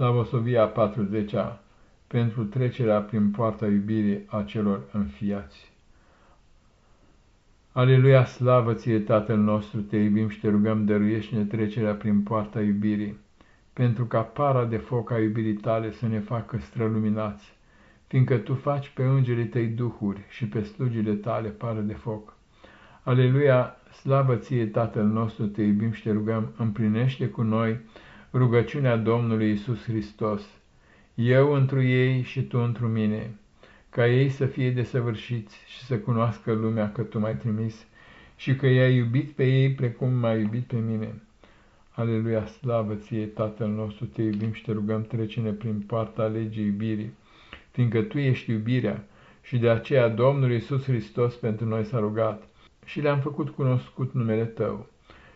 Slavosovia 40-a pentru trecerea prin poarta iubirii a celor înfiați. Aleluia, slavă ție, Tatăl nostru, te iubim și te rugăm, dăruiește-ne trecerea prin poarta iubirii, pentru ca para de foc a iubirii tale să ne facă străluminați, fiindcă tu faci pe îngerii tăi duhuri și pe slugile tale pară de foc. Aleluia, slavă ție, Tatăl nostru, te iubim și te rugăm, împlinește cu noi rugăciunea Domnului Isus Hristos, eu întru ei și tu întru mine, ca ei să fie desăvârșiți și să cunoască lumea că tu m-ai trimis și că i-ai iubit pe ei precum m-ai iubit pe mine. Aleluia, slavă ție, Tatăl nostru, te iubim și te rugăm, trece-ne prin poarta legii iubirii, fiindcă tu ești iubirea și de aceea Domnul Iisus Hristos pentru noi s-a rugat și le-am făcut cunoscut numele Tău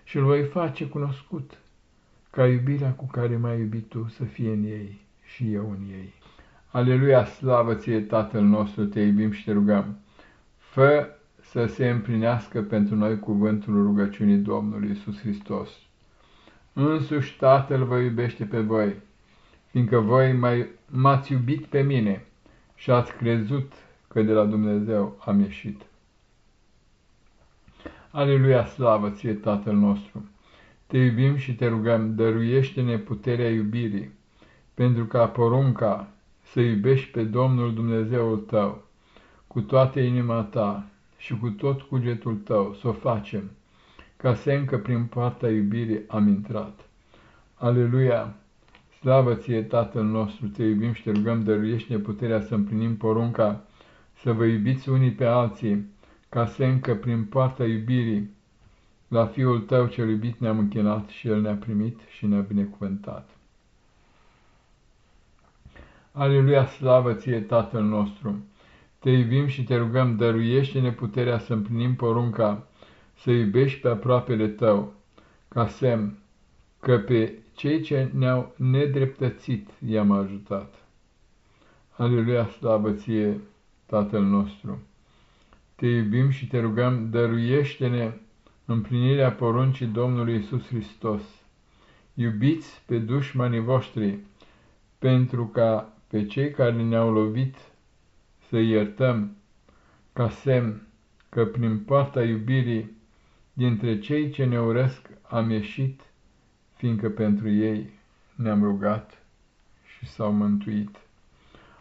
și îl voi face cunoscut ca iubirea cu care m-ai iubit Tu să fie în ei și eu în ei. Aleluia, slavă ție, Tatăl nostru, te iubim și te rugăm. Fă să se împlinească pentru noi cuvântul rugăciunii Domnului Isus Hristos. Însuși Tatăl vă iubește pe voi, fiindcă voi m-ați iubit pe mine și ați crezut că de la Dumnezeu am ieșit. Aleluia, slavă ție, Tatăl nostru! Te iubim și te rugăm, dăruiește-ne puterea iubirii, pentru ca porunca să iubești pe Domnul Dumnezeul tău cu toată inima ta și cu tot cugetul tău să o facem, ca semn că prin poarta iubirii am intrat. Aleluia! Slavă ție, Tatăl nostru, te iubim și te rugăm, dăruiește-ne puterea să împlinim porunca, să vă iubiți unii pe alții, ca semn că prin poarta iubirii la Fiul tău cel iubit ne-am închinat și El ne-a primit și ne-a binecuvântat. Aleluia, slavă ție, Tatăl nostru! Te iubim și te rugăm, dăruiește-ne puterea să împlinim porunca, să iubești pe aproapele tău, ca semn că pe cei ce ne-au nedreptățit i-am ajutat. Aleluia, slavă ție, Tatăl nostru! Te iubim și te rugăm, dăruiește-ne împlinirea poruncii Domnului Isus Hristos. Iubiți pe dușmanii voștri, pentru ca pe cei care ne-au lovit să iertăm, ca semn că prin poarta iubirii dintre cei ce ne urăsc am ieșit, fiindcă pentru ei ne-am rugat și s-au mântuit.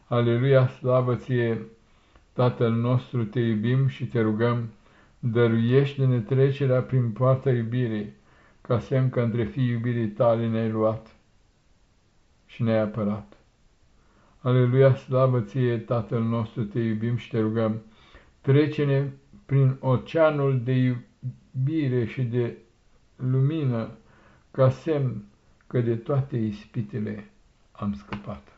Aleluia, slavă ție, Tatăl nostru, te iubim și te rugăm, dăruiește-ne trecerea prin poarta iubirii, ca semn că între fii iubirii tale ne-ai luat și ne-ai apărat. Aleluia, slavă ție, Tatăl nostru, te iubim și te rugăm, trece-ne prin oceanul de iubire și de lumină, ca semn că de toate ispitele am scăpat.